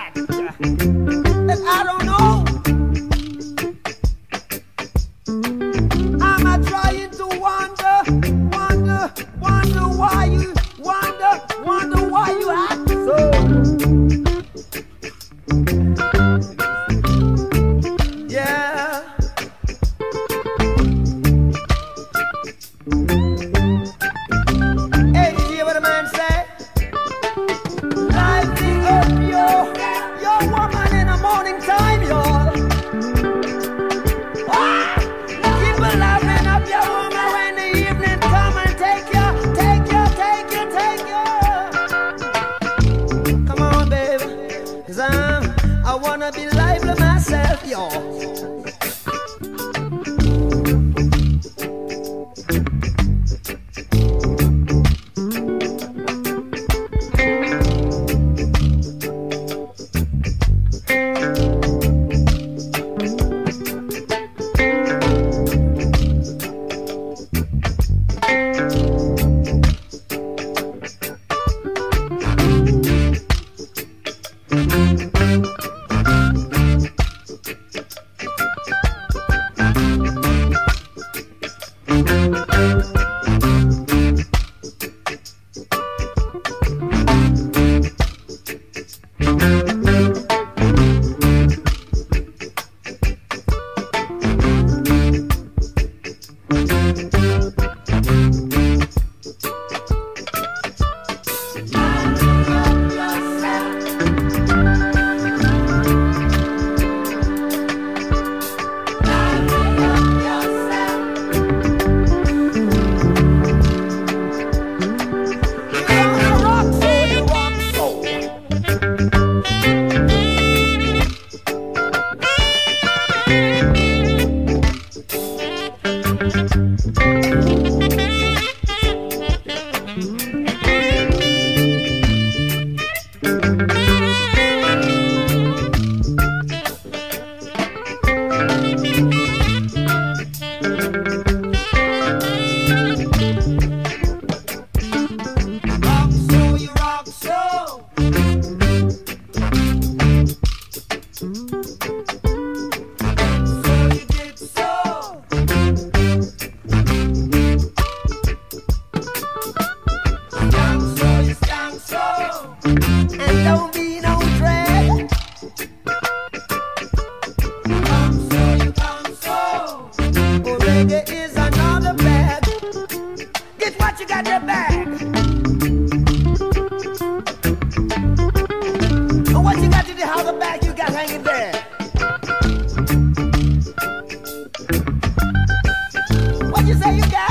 And I don't know. Am I trying to wonder, wonder, wonder why you? Música say you got